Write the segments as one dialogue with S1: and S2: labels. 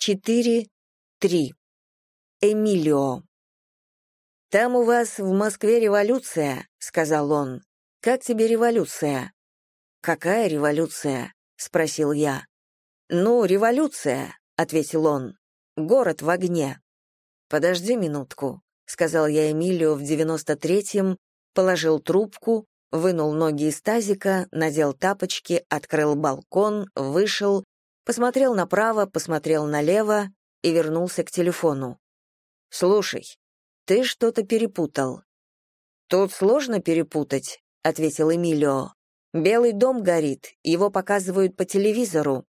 S1: 4, 3. Эмилио. «Там у вас в Москве революция», — сказал он. «Как тебе революция?» «Какая революция?» — спросил я. «Ну, революция», — ответил он. «Город в огне». «Подожди минутку», — сказал я Эмилио в девяносто третьем, положил трубку, вынул ноги из тазика, надел тапочки, открыл балкон, вышел, посмотрел направо, посмотрел налево и вернулся к телефону. «Слушай, ты что-то перепутал». «Тут сложно перепутать», — ответил Эмилио. «Белый дом горит, его показывают по телевизору».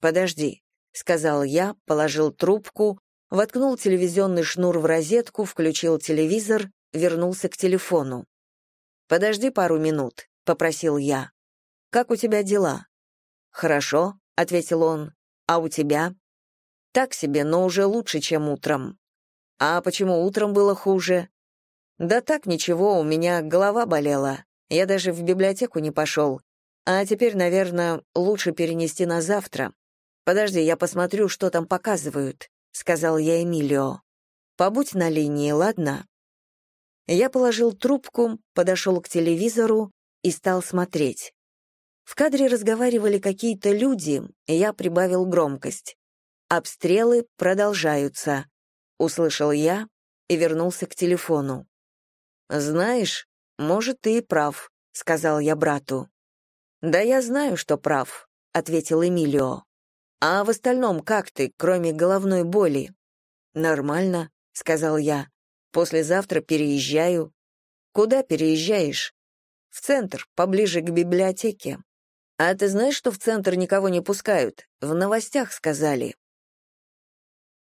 S1: «Подожди», — сказал я, положил трубку, воткнул телевизионный шнур в розетку, включил телевизор, вернулся к телефону. «Подожди пару минут», — попросил я. «Как у тебя дела?» «Хорошо», — ответил он. «А у тебя?» «Так себе, но уже лучше, чем утром». «А почему утром было хуже?» «Да так, ничего, у меня голова болела. Я даже в библиотеку не пошел. А теперь, наверное, лучше перенести на завтра. Подожди, я посмотрю, что там показывают», — сказал я Эмилио. «Побудь на линии, ладно?» Я положил трубку, подошел к телевизору и стал смотреть. В кадре разговаривали какие-то люди, и я прибавил громкость. «Обстрелы продолжаются», — услышал я и вернулся к телефону. «Знаешь, может, ты и прав», — сказал я брату. «Да я знаю, что прав», — ответил Эмилио. «А в остальном как ты, кроме головной боли?» «Нормально», — сказал я. «Послезавтра переезжаю». «Куда переезжаешь?» «В центр, поближе к библиотеке». «А ты знаешь, что в центр никого не пускают? В новостях сказали».